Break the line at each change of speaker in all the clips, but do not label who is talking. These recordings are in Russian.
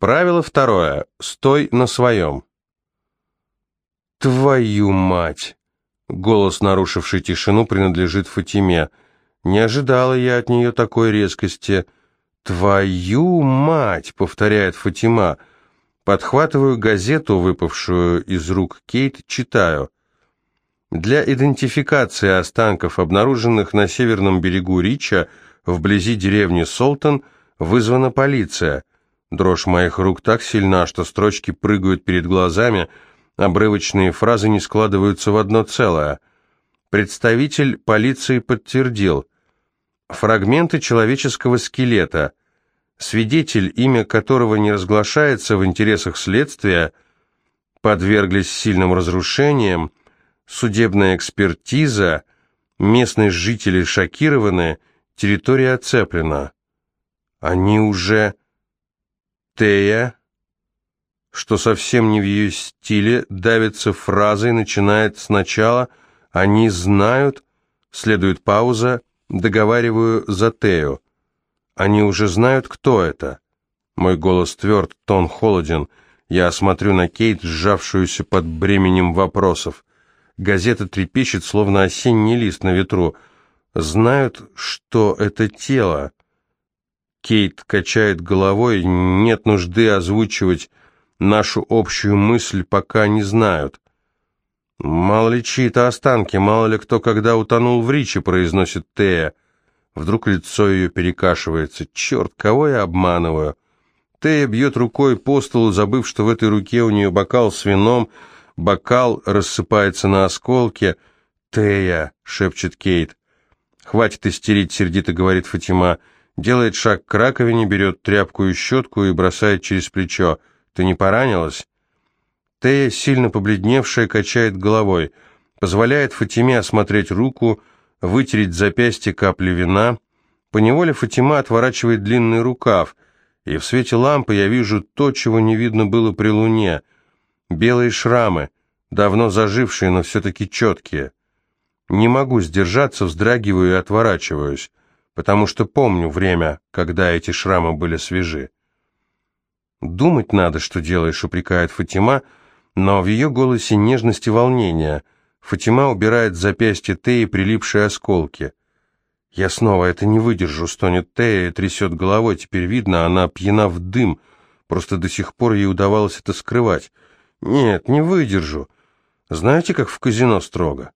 Правило второе. Стой на своем. «Твою мать!» Голос, нарушивший тишину, принадлежит Фатиме. Не ожидала я от нее такой резкости. «Твою мать!» — повторяет Фатима. Подхватываю газету, выпавшую из рук Кейт, читаю. Для идентификации останков, обнаруженных на северном берегу Рича, вблизи деревни Солтон, вызвана полиция. Дрожь моих рук так сильна, что строчки прыгают перед глазами, обрывочные фразы не складываются в одно целое. Представитель полиции подтвердил. Фрагменты человеческого скелета. Свидетель, имя которого не разглашается в интересах следствия, подверглись сильным разрушениям, судебная экспертиза, местные жители шокированы, территория оцеплена. Они уже... Тея, что совсем не в ее стиле, давится фразой, начинает сначала «они знают», следует пауза, договариваю за Тею. Они уже знают, кто это. Мой голос тверд, тон холоден. Я смотрю на Кейт, сжавшуюся под бременем вопросов. Газета трепещет, словно осенний лист на ветру. Знают, что это тело. Кейт качает головой, нет нужды озвучивать нашу общую мысль, пока не знают. «Мало ли чьи-то останки, мало ли кто когда утонул в Риче», — произносит Тея. Вдруг лицо ее перекашивается. «Черт, кого я обманываю?» Тея бьет рукой по столу, забыв, что в этой руке у нее бокал с вином, бокал рассыпается на осколки. «Тея», — шепчет Кейт. «Хватит истерить», — сердито говорит Фатима делает шаг к раковине, берет тряпку и щетку и бросает через плечо. «Ты не поранилась?» Тея, сильно побледневшая, качает головой, позволяет Фатиме осмотреть руку, вытереть запястье капли вина. Поневоле Фатима отворачивает длинный рукав, и в свете лампы я вижу то, чего не видно было при луне. Белые шрамы, давно зажившие, но все-таки четкие. Не могу сдержаться, вздрагиваю и отворачиваюсь потому что помню время, когда эти шрамы были свежи. «Думать надо, что делаешь», — упрекает Фатима, но в ее голосе нежность и волнение. Фатима убирает с запястья Теи прилипшие осколки. «Я снова это не выдержу», — стонет Тея трясет головой. Теперь видно, она пьяна в дым. Просто до сих пор ей удавалось это скрывать. «Нет, не выдержу. Знаете, как в казино строго?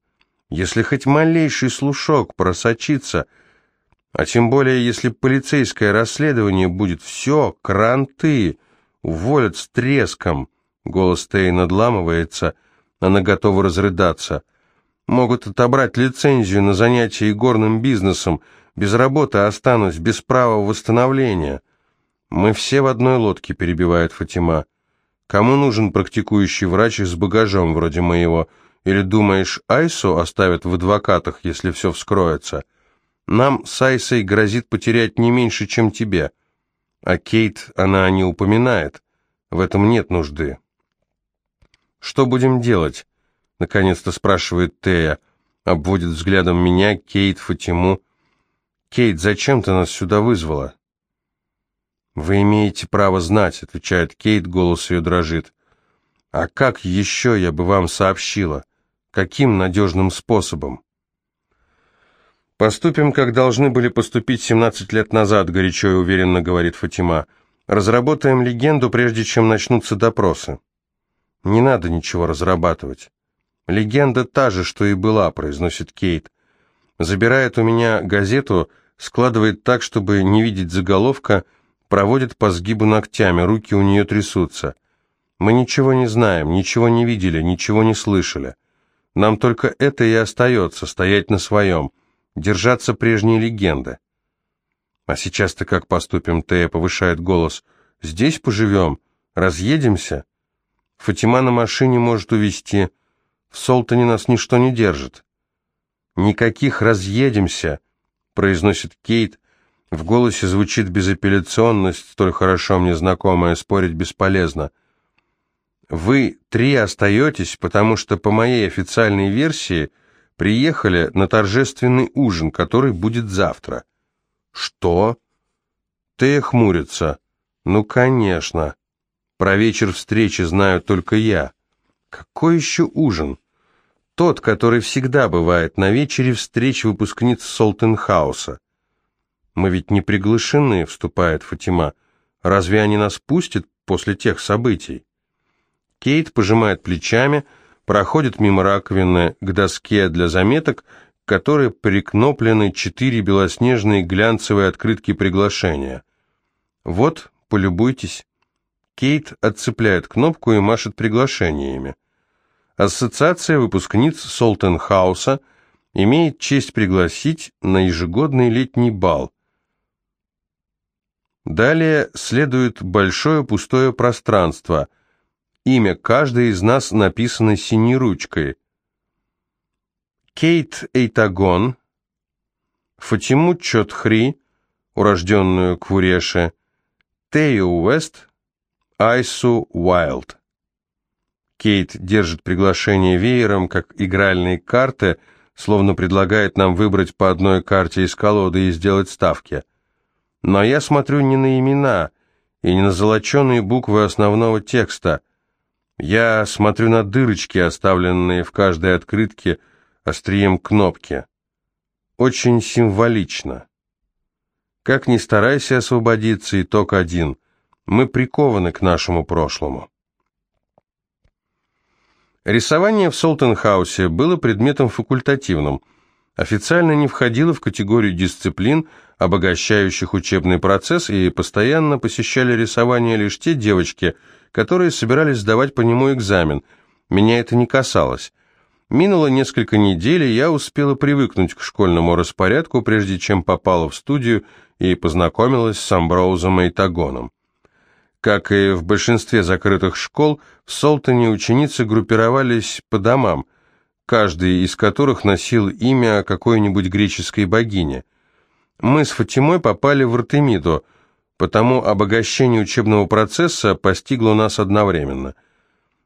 Если хоть малейший слушок просочится...» А тем более, если полицейское расследование будет все, кранты, уволят с треском. Голос Тей надламывается, она готова разрыдаться. Могут отобрать лицензию на занятие игорным бизнесом, без работы останусь, без права восстановления. Мы все в одной лодке, перебивает Фатима. Кому нужен практикующий врач с багажом вроде моего? Или думаешь, Айсу оставят в адвокатах, если все вскроется?» Нам с Айсой грозит потерять не меньше, чем тебе. А Кейт она не упоминает. В этом нет нужды. Что будем делать? Наконец-то спрашивает Тея. Обводит взглядом меня, Кейт, Фатиму. Кейт, зачем ты нас сюда вызвала? Вы имеете право знать, отвечает Кейт, голос ее дрожит. А как еще я бы вам сообщила? Каким надежным способом? «Поступим, как должны были поступить 17 лет назад», — горячо и уверенно говорит Фатима. «Разработаем легенду, прежде чем начнутся допросы». «Не надо ничего разрабатывать». «Легенда та же, что и была», — произносит Кейт. Забирает у меня газету, складывает так, чтобы не видеть заголовка, проводит по сгибу ногтями, руки у нее трясутся. «Мы ничего не знаем, ничего не видели, ничего не слышали. Нам только это и остается, стоять на своем» держаться прежней легенды. А сейчас-то как поступим, Тея повышает голос. Здесь поживем, разъедемся. Фатима на машине может увезти. В Солтане нас ничто не держит. Никаких разъедемся, произносит Кейт. В голосе звучит безапелляционность, столь хорошо мне знакомая, спорить бесполезно. Вы три остаетесь, потому что, по моей официальной версии, приехали на торжественный ужин, который будет завтра. Что? Тея хмурится. Ну, конечно. Про вечер встречи знаю только я. Какой еще ужин? Тот, который всегда бывает на вечере встреч выпускниц Солтенхауса. Мы ведь не приглашены, вступает Фатима. Разве они нас пустят после тех событий? Кейт пожимает плечами, проходит мимо раковины к доске для заметок, к которой прикноплены четыре белоснежные глянцевые открытки приглашения. Вот, полюбуйтесь. Кейт отцепляет кнопку и машет приглашениями. Ассоциация выпускниц Солтенхауса имеет честь пригласить на ежегодный летний бал. Далее следует большое пустое пространство. Имя каждой из нас написано синей ручкой. Кейт Эйтагон, Фатиму Чотхри, урожденную Квуреше, Тею Уэст, Айсу Уайлд. Кейт держит приглашение веером, как игральные карты, словно предлагает нам выбрать по одной карте из колоды и сделать ставки. Но я смотрю не на имена и не на золоченые буквы основного текста. Я смотрю на дырочки, оставленные в каждой открытке острием кнопки. Очень символично. Как ни старайся освободиться, итог один. Мы прикованы к нашему прошлому. Рисование в Солтенхаусе было предметом факультативным, официально не входило в категорию дисциплин, обогащающих учебный процесс, и постоянно посещали рисование лишь те девочки, которые собирались сдавать по нему экзамен. Меня это не касалось. Минуло несколько недель, и я успела привыкнуть к школьному распорядку, прежде чем попала в студию и познакомилась с Амброузом и Тагоном. Как и в большинстве закрытых школ, в Солтоне ученицы группировались по домам, каждый из которых носил имя какой-нибудь греческой богини. Мы с Фатимой попали в Артемиду, потому обогащение учебного процесса постигло нас одновременно.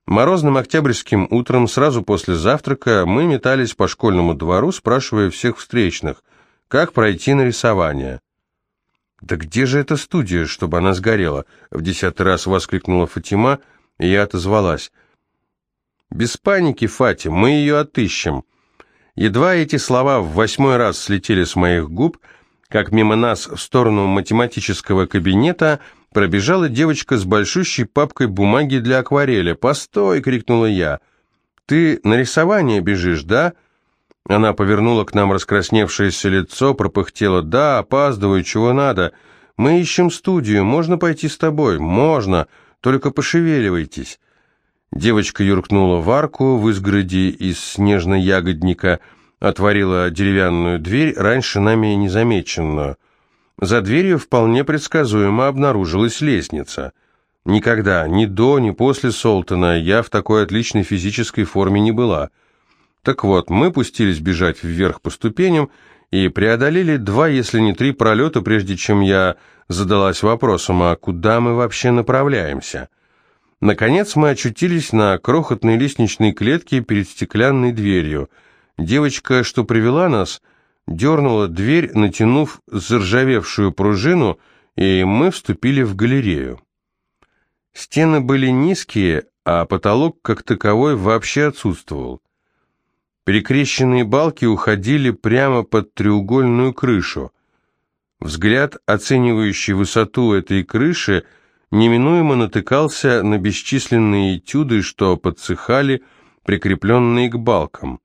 Морозным октябрьским утром, сразу после завтрака, мы метались по школьному двору, спрашивая всех встречных, как пройти на рисование. «Да где же эта студия, чтобы она сгорела?» — в десятый раз воскликнула Фатима, и я отозвалась. «Без паники, Фати, мы ее отыщем». Едва эти слова в восьмой раз слетели с моих губ, как мимо нас в сторону математического кабинета пробежала девочка с большущей папкой бумаги для акварели. «Постой!» — крикнула я. «Ты на рисование бежишь, да?» Она повернула к нам раскрасневшееся лицо, пропыхтела. «Да, опаздываю, чего надо? Мы ищем студию, можно пойти с тобой?» «Можно, только пошевеливайтесь». Девочка юркнула в арку в изгороди из снежно-ягодника, отворила деревянную дверь, раньше нами незамеченную. За дверью вполне предсказуемо обнаружилась лестница. Никогда, ни до, ни после Солтона я в такой отличной физической форме не была – так вот, мы пустились бежать вверх по ступеням и преодолели два, если не три пролета, прежде чем я задалась вопросом, а куда мы вообще направляемся? Наконец мы очутились на крохотной лестничной клетке перед стеклянной дверью. Девочка, что привела нас, дернула дверь, натянув заржавевшую пружину, и мы вступили в галерею. Стены были низкие, а потолок как таковой вообще отсутствовал. Перекрещенные балки уходили прямо под треугольную крышу. Взгляд, оценивающий высоту этой крыши, неминуемо натыкался на бесчисленные этюды, что подсыхали, прикрепленные к балкам.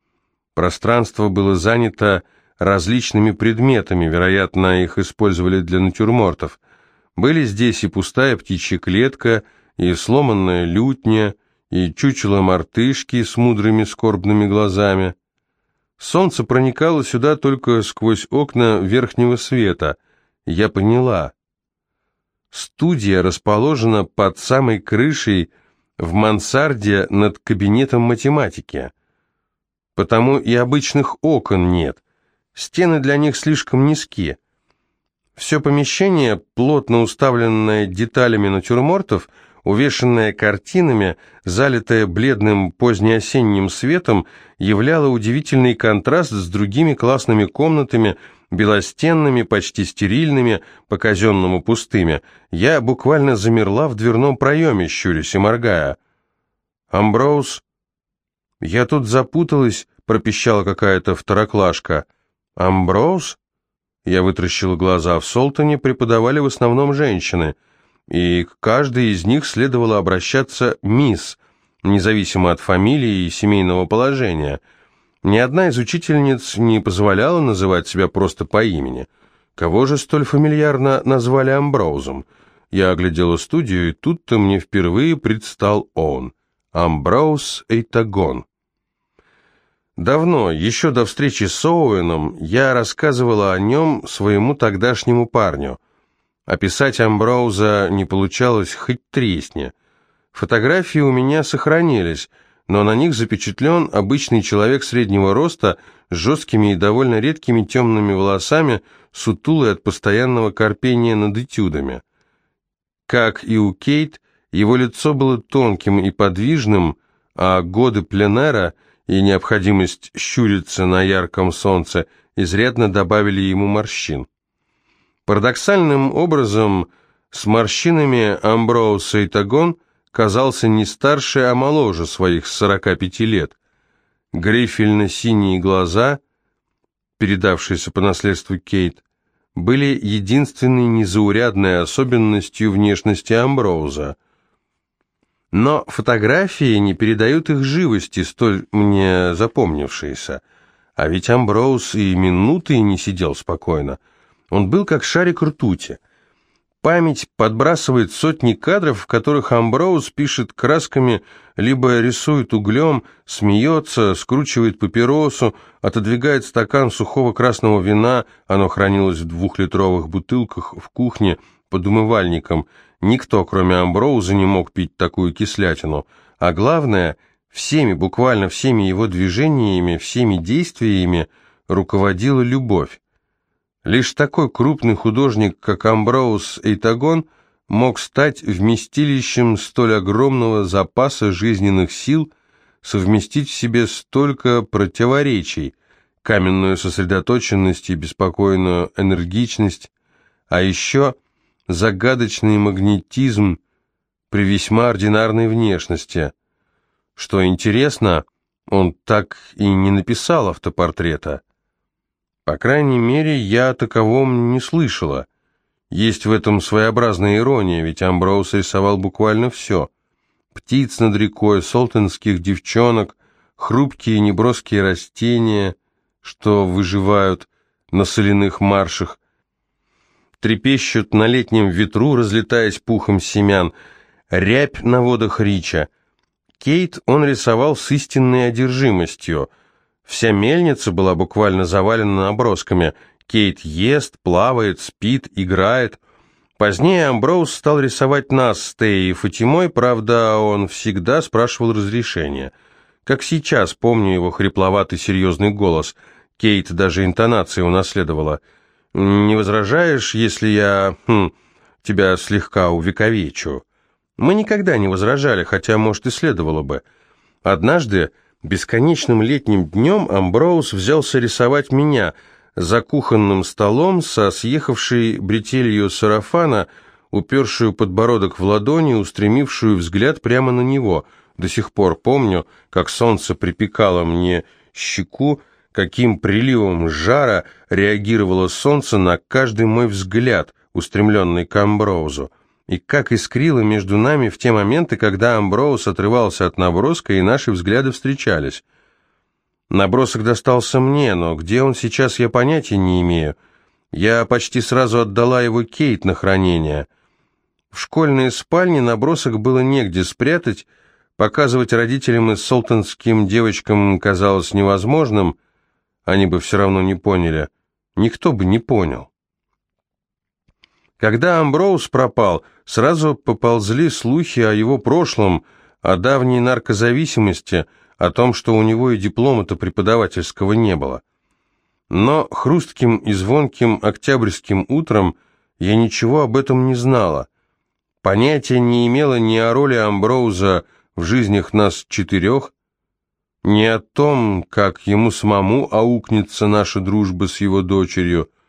Пространство было занято различными предметами, вероятно, их использовали для натюрмортов. Были здесь и пустая птичья клетка, и сломанная лютня, и чучело мартышки с мудрыми скорбными глазами. Солнце проникало сюда только сквозь окна верхнего света. Я поняла. Студия расположена под самой крышей в мансарде над кабинетом математики. Потому и обычных окон нет. Стены для них слишком низкие. Все помещение, плотно уставленное деталями натюрмортов, увешанная картинами, залитая бледным позднеосенним светом, являла удивительный контраст с другими классными комнатами, белостенными, почти стерильными, по-казенному пустыми. Я буквально замерла в дверном проеме, щурясь и моргая. «Амброуз?» «Я тут запуталась», — пропищала какая-то второклашка. «Амброуз?» Я вытращила глаза. В Солтоне преподавали в основном женщины, и к каждой из них следовало обращаться «мисс», независимо от фамилии и семейного положения — ни одна из учительниц не позволяла называть себя просто по имени. Кого же столь фамильярно назвали Амброузом? Я оглядела студию, и тут-то мне впервые предстал он. Амброуз Эйтагон. Давно, еще до встречи с Оуэном, я рассказывала о нем своему тогдашнему парню. Описать Амброуза не получалось хоть тресни. Фотографии у меня сохранились — но на них запечатлен обычный человек среднего роста с жесткими и довольно редкими темными волосами, сутулый от постоянного корпения над этюдами. Как и у Кейт, его лицо было тонким и подвижным, а годы пленера и необходимость щуриться на ярком солнце изрядно добавили ему морщин. Парадоксальным образом, с морщинами Амброуса и Тагон – казался не старше, а моложе своих 45 лет. Грифельно-синие глаза, передавшиеся по наследству Кейт, были единственной незаурядной особенностью внешности Амброуза. Но фотографии не передают их живости, столь мне запомнившиеся. А ведь Амброуз и минуты не сидел спокойно. Он был как шарик ртути – Память подбрасывает сотни кадров, в которых Амброуз пишет красками, либо рисует углем, смеется, скручивает папиросу, отодвигает стакан сухого красного вина, оно хранилось в двухлитровых бутылках в кухне под умывальником. Никто, кроме Амброуза, не мог пить такую кислятину. А главное, всеми, буквально всеми его движениями, всеми действиями руководила любовь. Лишь такой крупный художник, как Амброуз Эйтагон, мог стать вместилищем столь огромного запаса жизненных сил, совместить в себе столько противоречий, каменную сосредоточенность и беспокойную энергичность, а еще загадочный магнетизм при весьма ординарной внешности. Что интересно, он так и не написал автопортрета. По крайней мере, я о таковом не слышала. Есть в этом своеобразная ирония, ведь Амброуз рисовал буквально все. Птиц над рекой, солтенских девчонок, хрупкие неброские растения, что выживают на соляных маршах, трепещут на летнем ветру, разлетаясь пухом семян, рябь на водах Рича. Кейт он рисовал с истинной одержимостью – Вся мельница была буквально завалена набросками. Кейт ест, плавает, спит, играет. Позднее Амброуз стал рисовать нас с Теей и Фатимой, правда, он всегда спрашивал разрешения. Как сейчас помню его хрипловатый серьезный голос. Кейт даже интонации унаследовала. «Не возражаешь, если я... Хм, тебя слегка увековечу?» Мы никогда не возражали, хотя, может, и следовало бы. Однажды Бесконечным летним днем Амброуз взялся рисовать меня за кухонным столом со съехавшей бретелью сарафана, упершую подбородок в ладони, устремившую взгляд прямо на него. До сих пор помню, как солнце припекало мне щеку, каким приливом жара реагировало солнце на каждый мой взгляд, устремленный к Амброузу и как искрило между нами в те моменты, когда Амброуз отрывался от наброска, и наши взгляды встречались. Набросок достался мне, но где он сейчас, я понятия не имею. Я почти сразу отдала его Кейт на хранение. В школьной спальне набросок было негде спрятать, показывать родителям и солтанским девочкам казалось невозможным, они бы все равно не поняли. Никто бы не понял. Когда Амброуз пропал, сразу поползли слухи о его прошлом, о давней наркозависимости, о том, что у него и диплома-то преподавательского не было. Но хрустким и звонким октябрьским утром я ничего об этом не знала. Понятия не имела ни о роли Амброуза в жизнях нас четырех, ни о том, как ему самому аукнется наша дружба с его дочерью –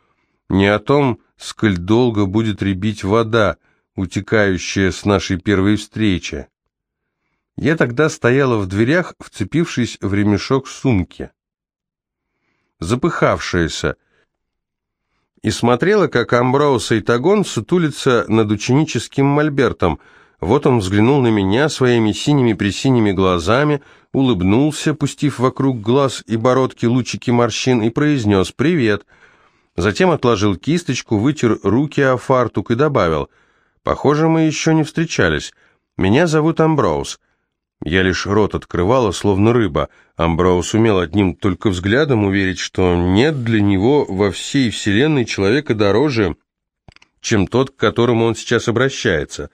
не о том, сколь долго будет рябить вода, утекающая с нашей первой встречи. Я тогда стояла в дверях, вцепившись в ремешок сумки. Запыхавшаяся, и смотрела, как Амброус и Тагон сутулится над ученическим мольбертом. Вот он взглянул на меня своими синими-пресиними глазами, улыбнулся, пустив вокруг глаз и бородки лучики морщин, и произнес «Привет». Затем отложил кисточку, вытер руки о фартук и добавил «Похоже, мы еще не встречались. Меня зовут Амброуз. Я лишь рот открывала, словно рыба. Амброуз умел одним только взглядом уверить, что нет для него во всей вселенной человека дороже, чем тот, к которому он сейчас обращается.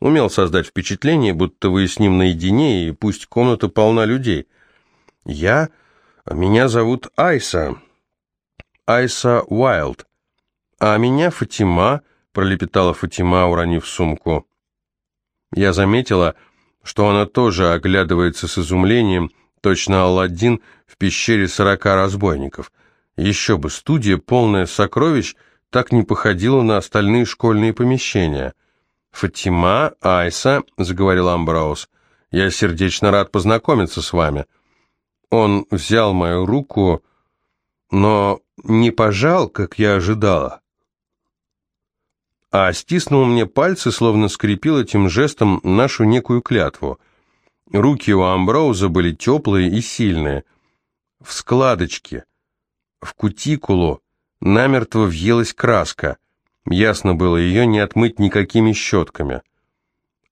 Умел создать впечатление, будто вы с ним наедине, и пусть комната полна людей. Я... Меня зовут Айса. Айса Уайлд. А меня Фатима, пролепетала Фатима, уронив сумку. Я заметила что она тоже оглядывается с изумлением, точно Алладин в пещере сорока разбойников. Еще бы, студия, полная сокровищ, так не походила на остальные школьные помещения. «Фатима, Айса», — заговорил Амбраус, — «я сердечно рад познакомиться с вами». Он взял мою руку, но не пожал, как я ожидала а стиснул мне пальцы, словно скрепил этим жестом нашу некую клятву. Руки у Амброуза были теплые и сильные. В складочке, в кутикулу, намертво въелась краска. Ясно было, ее не отмыть никакими щетками.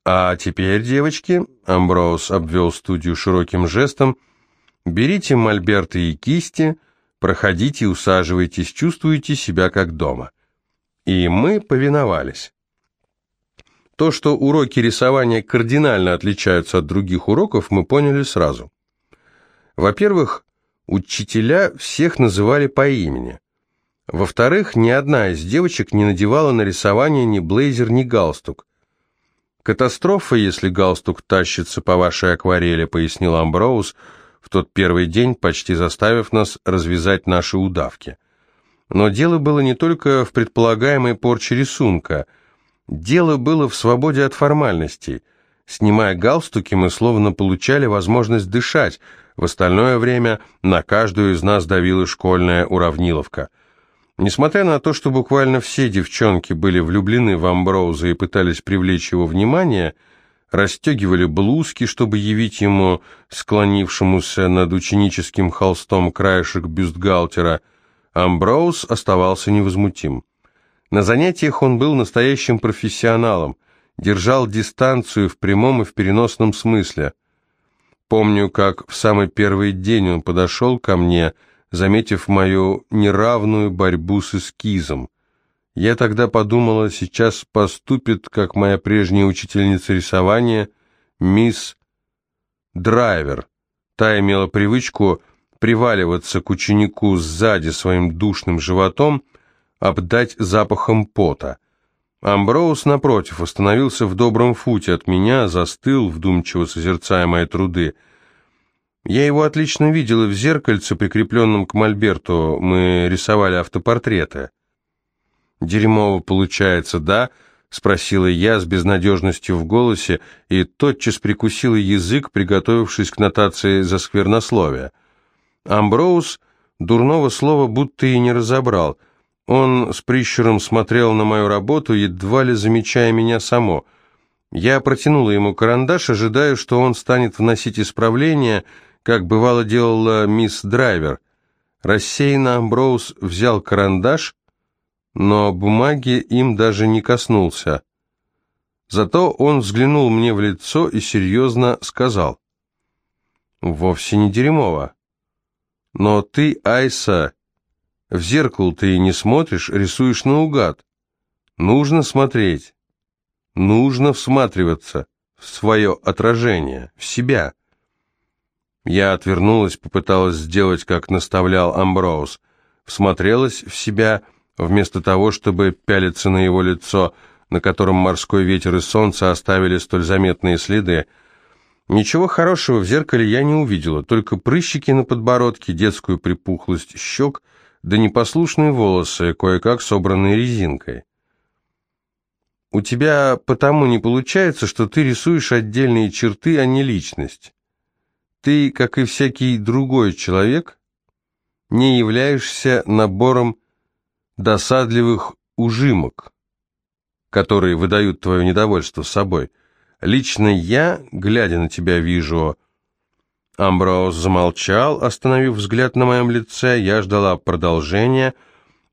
«А теперь, девочки», — Амброуз обвел студию широким жестом, «берите мольберты и кисти, проходите, усаживайтесь, чувствуйте себя как дома» и мы повиновались. То, что уроки рисования кардинально отличаются от других уроков, мы поняли сразу. Во-первых, учителя всех называли по имени. Во-вторых, ни одна из девочек не надевала на рисование ни блейзер, ни галстук. «Катастрофа, если галстук тащится по вашей акварели», — пояснил Амброуз в тот первый день, почти заставив нас развязать наши удавки. Но дело было не только в предполагаемой порче рисунка. Дело было в свободе от формальностей. Снимая галстуки, мы словно получали возможность дышать. В остальное время на каждую из нас давила школьная уравниловка. Несмотря на то, что буквально все девчонки были влюблены в Амброуза и пытались привлечь его внимание, расстегивали блузки, чтобы явить ему склонившемуся над ученическим холстом краешек бюстгальтера – Амброуз оставался невозмутим. На занятиях он был настоящим профессионалом, держал дистанцию в прямом и в переносном смысле. Помню, как в самый первый день он подошел ко мне, заметив мою неравную борьбу с эскизом. Я тогда подумала, сейчас поступит, как моя прежняя учительница рисования, мисс Драйвер. Та имела привычку приваливаться к ученику сзади своим душным животом, обдать запахом пота. Амброуз, напротив, остановился в добром футе от меня, застыл, вдумчиво созерцая мои труды. Я его отлично видел и в зеркальце, прикрепленном к мольберту, мы рисовали автопортреты. «Дерьмово получается, да?» — спросила я с безнадежностью в голосе и тотчас прикусила язык, приготовившись к нотации за сквернословие. Амброуз дурного слова будто и не разобрал. Он с прищуром смотрел на мою работу, едва ли замечая меня само. Я протянула ему карандаш, ожидая, что он станет вносить исправления, как бывало делала мисс Драйвер. Рассеянно Амброуз взял карандаш, но бумаги им даже не коснулся. Зато он взглянул мне в лицо и серьезно сказал. «Вовсе не дерьмово. Но ты, Айса, в зеркало ты не смотришь, рисуешь наугад. Нужно смотреть. Нужно всматриваться в свое отражение, в себя. Я отвернулась, попыталась сделать, как наставлял Амброуз. Всмотрелась в себя, вместо того, чтобы пялиться на его лицо, на котором морской ветер и солнце оставили столь заметные следы, Ничего хорошего в зеркале я не увидела, только прыщики на подбородке, детскую припухлость щек, да непослушные волосы, кое-как собранные резинкой. У тебя потому не получается, что ты рисуешь отдельные черты, а не личность. Ты, как и всякий другой человек, не являешься набором досадливых ужимок, которые выдают твое недовольство собой. Лично я, глядя на тебя, вижу... Амброуз замолчал, остановив взгляд на моем лице. Я ждала продолжения.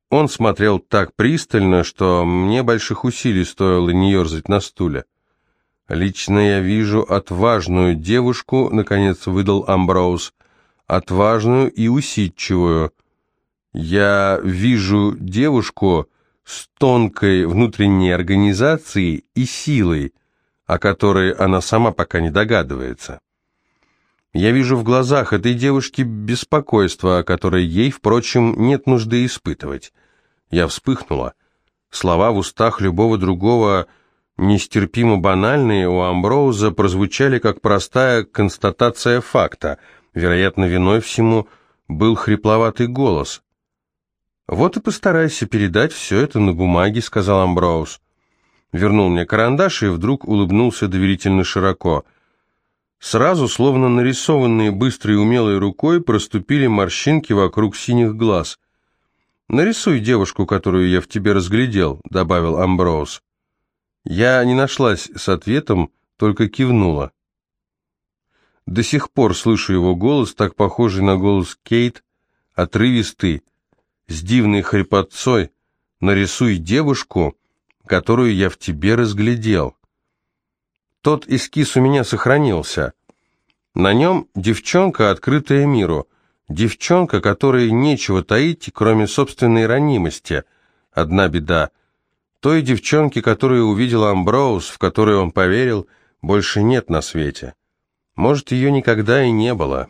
Он смотрел так пристально, что мне больших усилий стоило не ерзать на стуле. «Лично я вижу отважную девушку», — наконец выдал Амброуз, — «отважную и усидчивую. Я вижу девушку с тонкой внутренней организацией и силой, о которой она сама пока не догадывается. Я вижу в глазах этой девушки беспокойство, которое ей, впрочем, нет нужды испытывать. Я вспыхнула. Слова в устах любого другого, нестерпимо банальные, у Амброуза прозвучали как простая констатация факта. Вероятно, виной всему был хрипловатый голос. «Вот и постарайся передать все это на бумаге», — сказал Амброуз вернул мне карандаш и вдруг улыбнулся доверительно широко. Сразу, словно нарисованные быстрой и умелой рукой, проступили морщинки вокруг синих глаз. «Нарисуй девушку, которую я в тебе разглядел», — добавил Амброуз. Я не нашлась с ответом, только кивнула. До сих пор слышу его голос, так похожий на голос Кейт, отрывистый, с дивной хрипотцой. «Нарисуй девушку», которую я в тебе разглядел. Тот эскиз у меня сохранился. На нем девчонка, открытая миру, девчонка, которой нечего таить, кроме собственной ранимости. Одна беда. Той девчонки, которую увидел Амброуз, в которую он поверил, больше нет на свете. Может, ее никогда и не было».